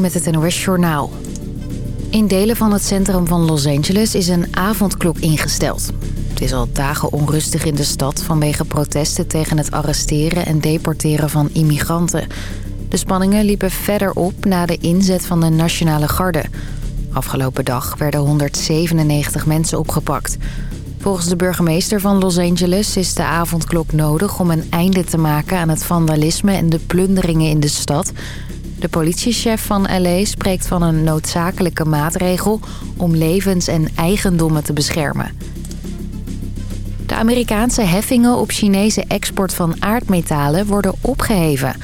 Met het NOS Journaal. In delen van het centrum van Los Angeles is een avondklok ingesteld. Het is al dagen onrustig in de stad vanwege protesten tegen het arresteren en deporteren van immigranten. De spanningen liepen verder op na de inzet van de Nationale Garde. Afgelopen dag werden 197 mensen opgepakt. Volgens de burgemeester van Los Angeles is de avondklok nodig om een einde te maken aan het vandalisme en de plunderingen in de stad. De politiechef van LA spreekt van een noodzakelijke maatregel om levens en eigendommen te beschermen. De Amerikaanse heffingen op Chinese export van aardmetalen worden opgeheven.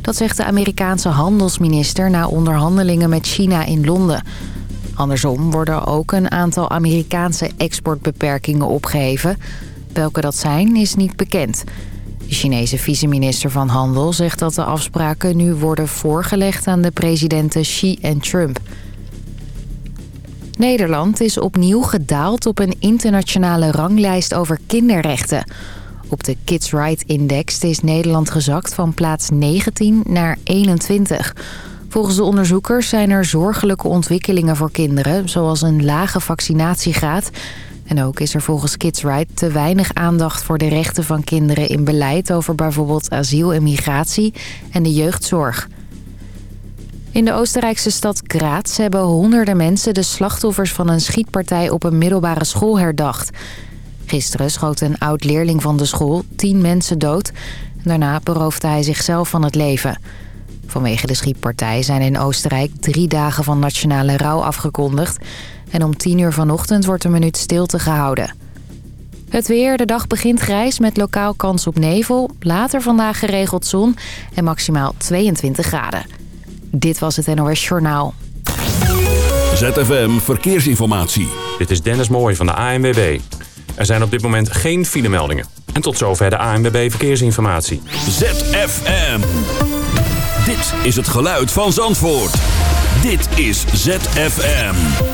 Dat zegt de Amerikaanse handelsminister na onderhandelingen met China in Londen. Andersom worden ook een aantal Amerikaanse exportbeperkingen opgeheven. Welke dat zijn, is niet bekend. De Chinese vice-minister van Handel zegt dat de afspraken nu worden voorgelegd aan de presidenten Xi en Trump. Nederland is opnieuw gedaald op een internationale ranglijst over kinderrechten. Op de Kids Right Index is Nederland gezakt van plaats 19 naar 21. Volgens de onderzoekers zijn er zorgelijke ontwikkelingen voor kinderen... zoals een lage vaccinatiegraad. En ook is er volgens Kids Right te weinig aandacht voor de rechten van kinderen... in beleid over bijvoorbeeld asiel en migratie en de jeugdzorg. In de Oostenrijkse stad Graz hebben honderden mensen... de slachtoffers van een schietpartij op een middelbare school herdacht. Gisteren schoot een oud-leerling van de school tien mensen dood. Daarna beroofde hij zichzelf van het leven... Vanwege de schietpartij zijn in Oostenrijk drie dagen van nationale rouw afgekondigd. En om tien uur vanochtend wordt een minuut stilte gehouden. Het weer, de dag begint grijs met lokaal kans op nevel. Later vandaag geregeld zon en maximaal 22 graden. Dit was het NOS Journaal. ZFM Verkeersinformatie. Dit is Dennis Mooij van de ANWB. Er zijn op dit moment geen filemeldingen. En tot zover de ANWB Verkeersinformatie. ZFM. Dit is het geluid van Zandvoort. Dit is ZFM.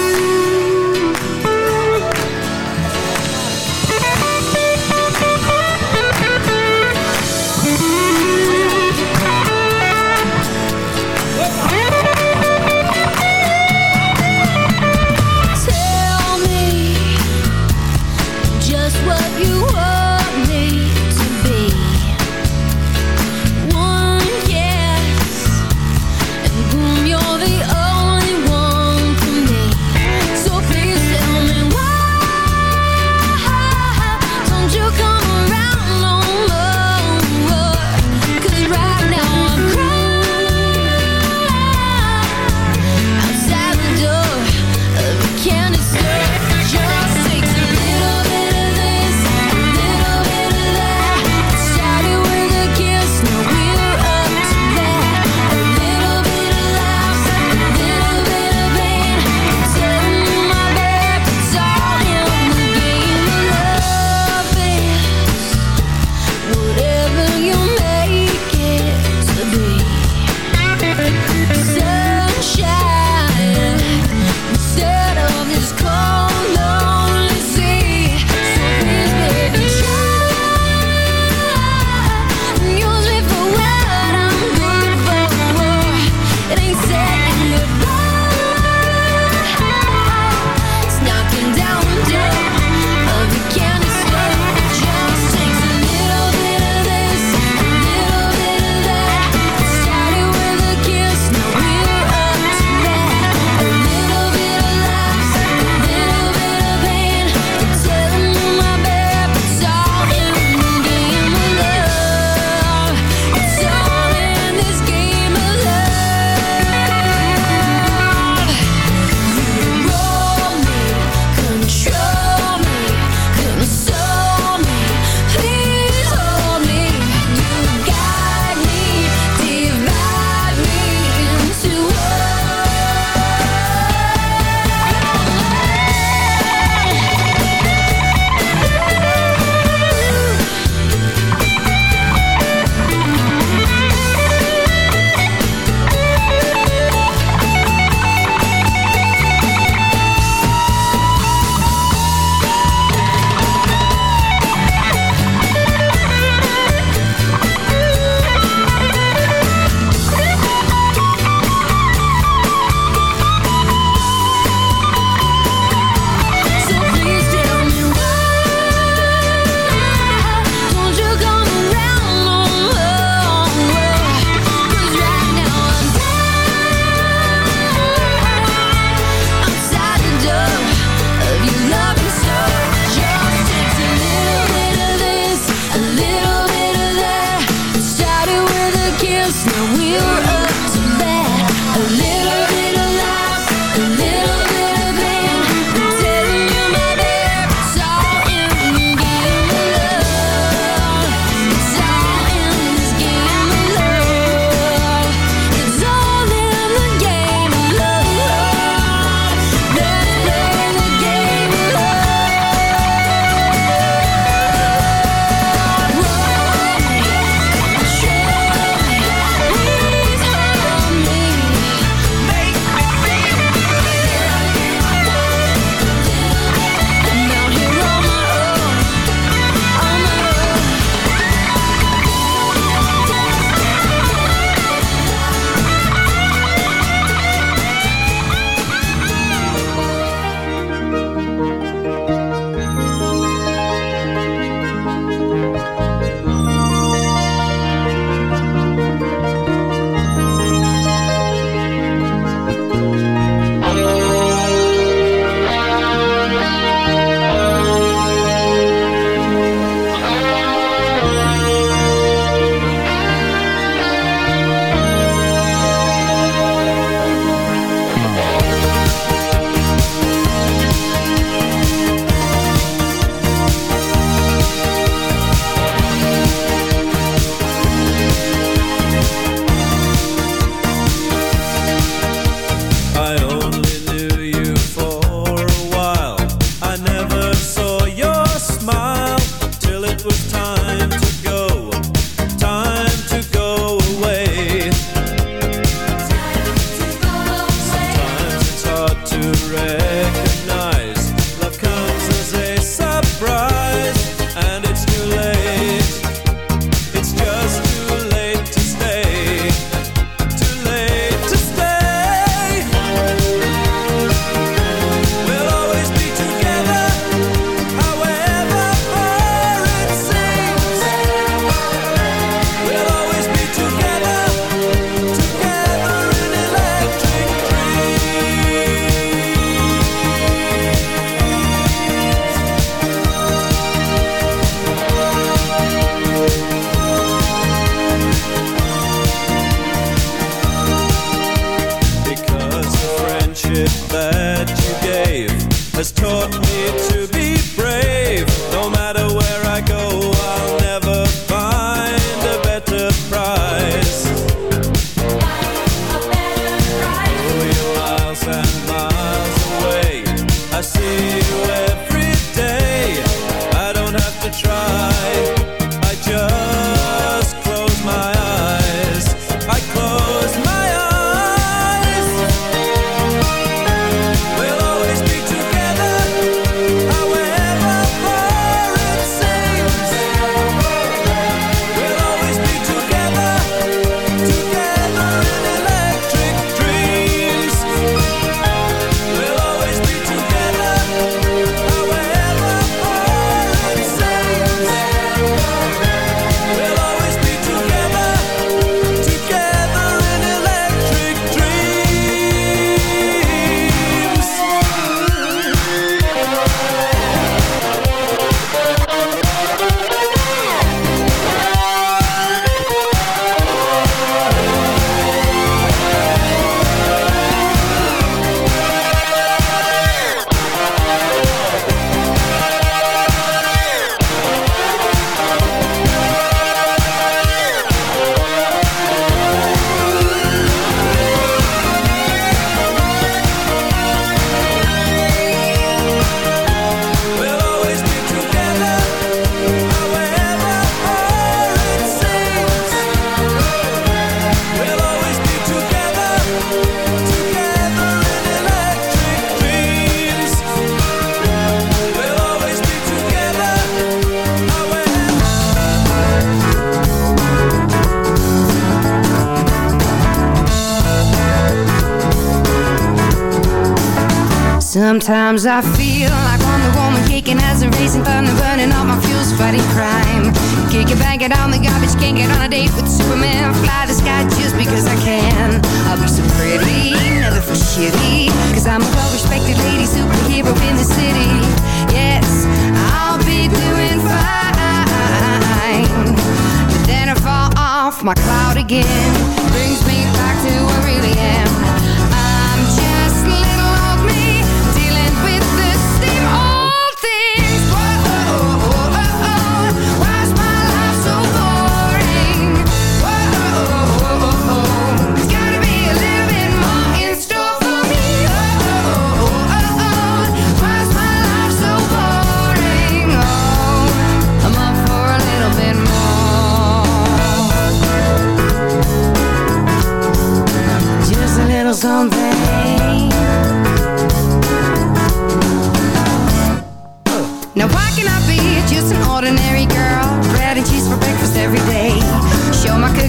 Sometimes I feel like I'm the woman kicking as a racing thunder, burning up my fuels, fighting crime. Kick it, bang it on the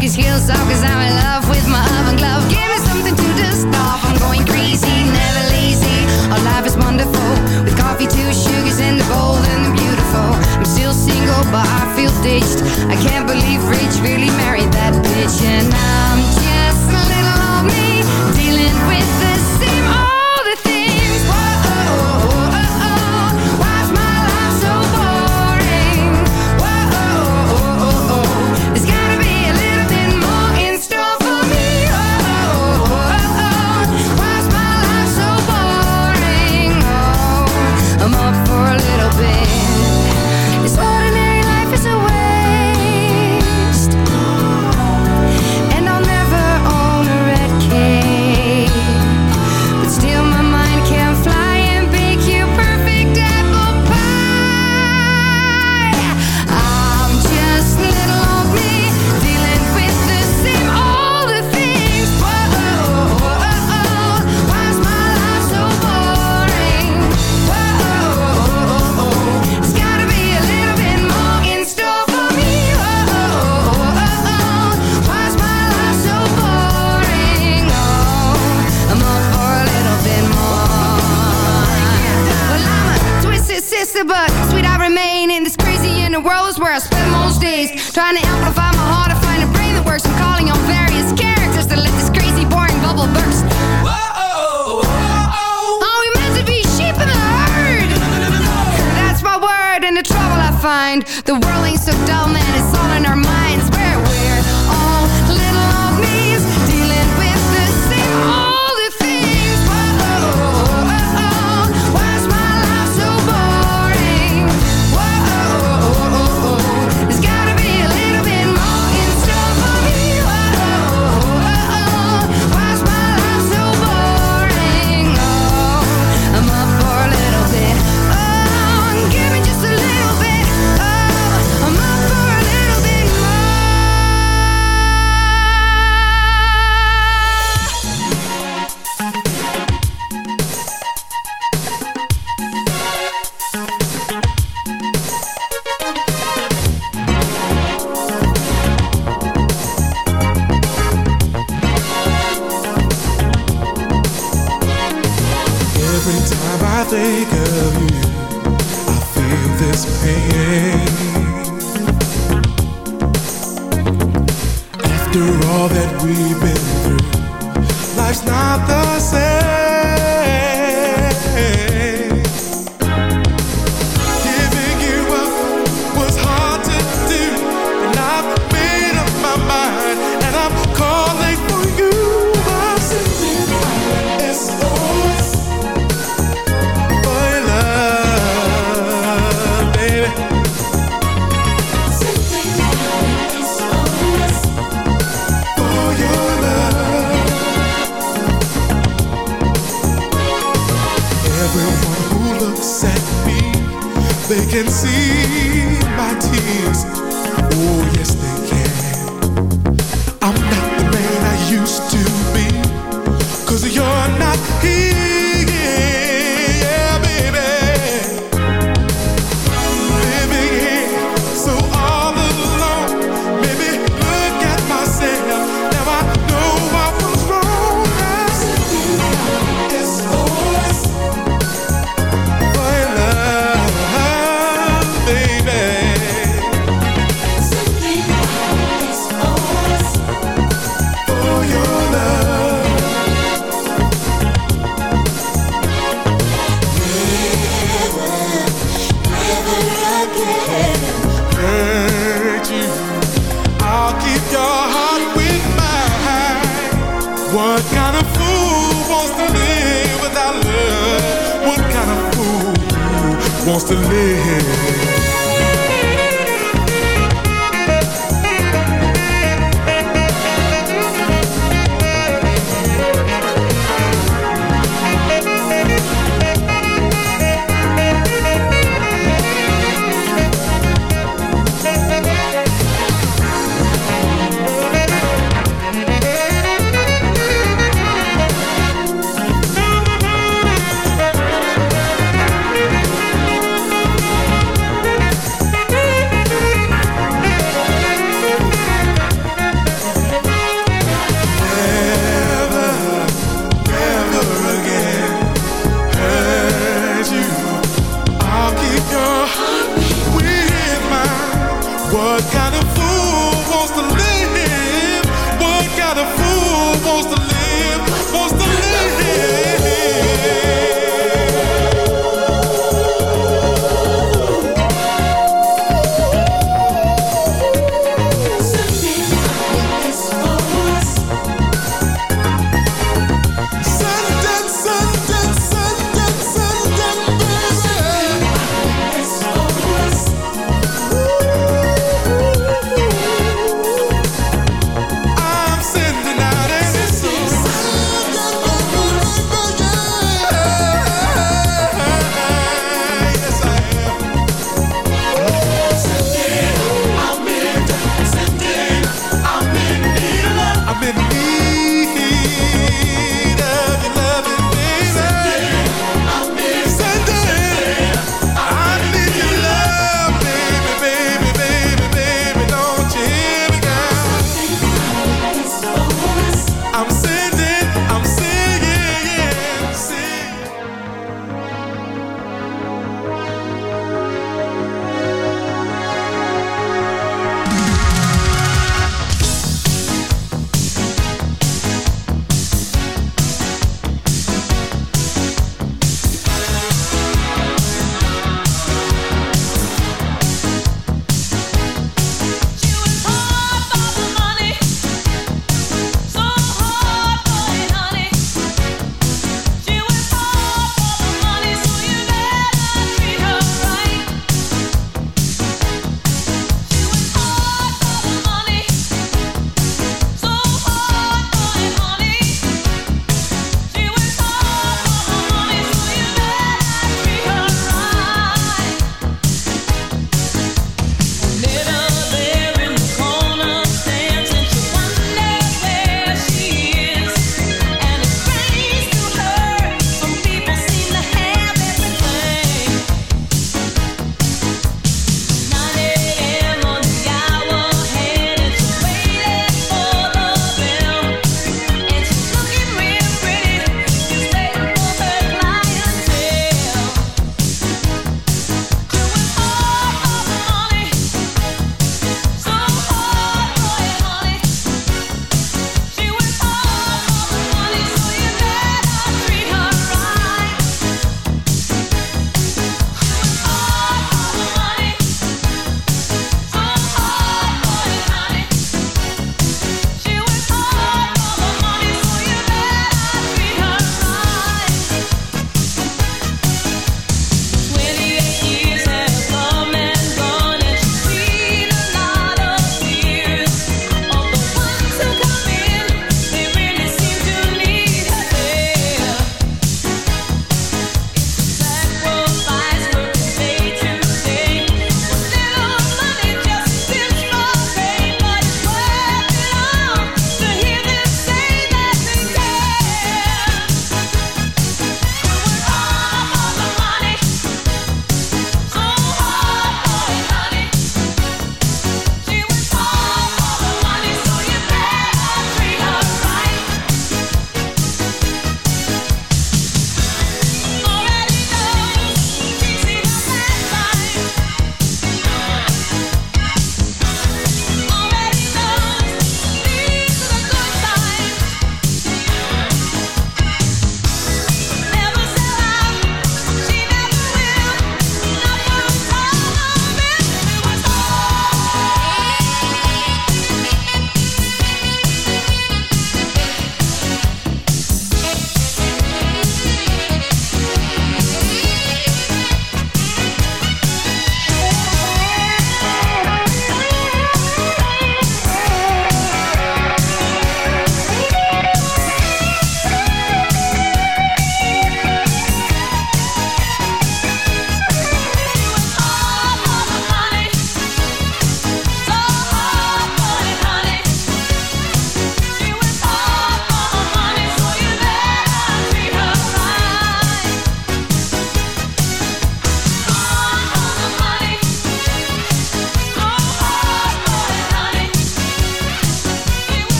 took his heels off Cause I'm in love with my oven glove. Give me something to dust off I'm going crazy, never lazy. Our life is wonderful With coffee, two sugars and the bowl, and the beautiful. I'm still single but I feel ditched. I can't believe Rich really married that bitch. And I'm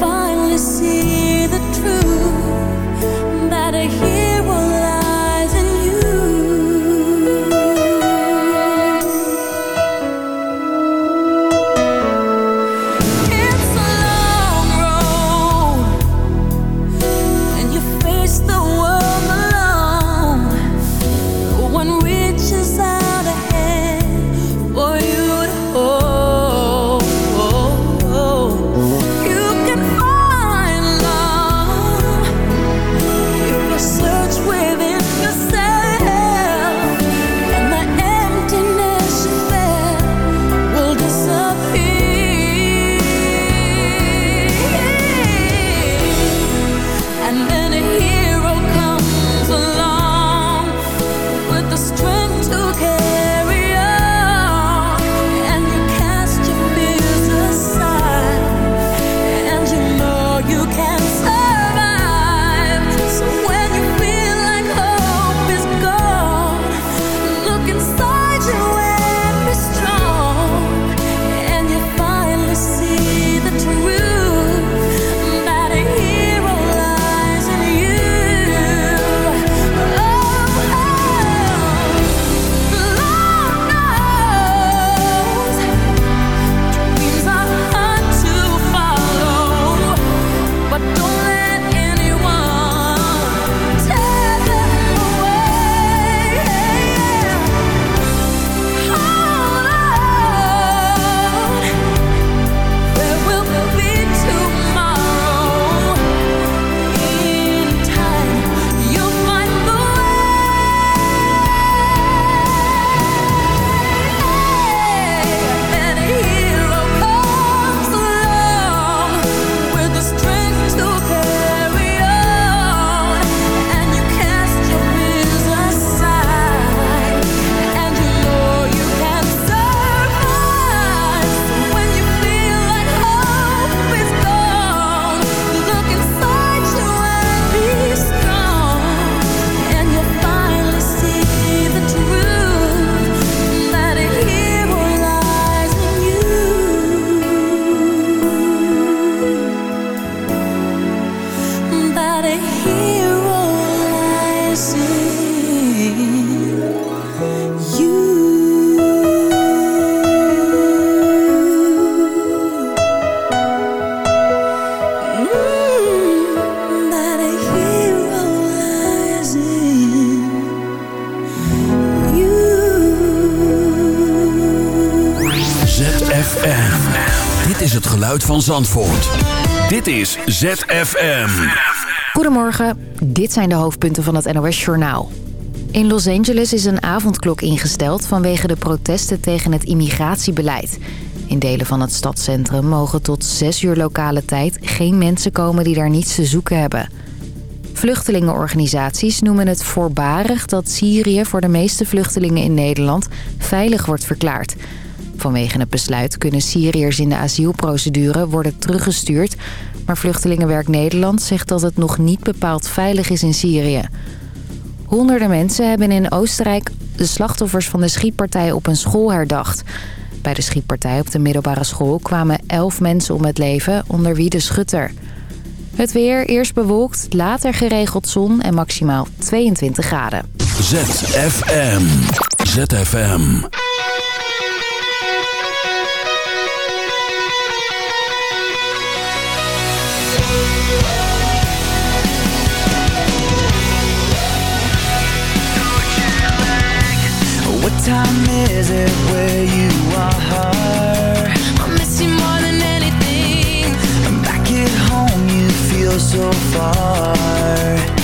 finally see the truth van Zandvoort. Dit is ZFM. Goedemorgen, dit zijn de hoofdpunten van het NOS-journaal. In Los Angeles is een avondklok ingesteld vanwege de protesten tegen het immigratiebeleid. In delen van het stadscentrum mogen tot 6 uur lokale tijd geen mensen komen die daar niets te zoeken hebben. Vluchtelingenorganisaties noemen het voorbarig dat Syrië voor de meeste vluchtelingen in Nederland veilig wordt verklaard. Vanwege het besluit kunnen Syriërs in de asielprocedure worden teruggestuurd... maar Vluchtelingenwerk Nederland zegt dat het nog niet bepaald veilig is in Syrië. Honderden mensen hebben in Oostenrijk de slachtoffers van de schietpartij op een school herdacht. Bij de schietpartij op de middelbare school kwamen elf mensen om het leven, onder wie de schutter. Het weer eerst bewolkt, later geregeld zon en maximaal 22 graden. ZFM. ZFM. time is it where you are? I miss you more than anything. I'm back at home, you feel so far.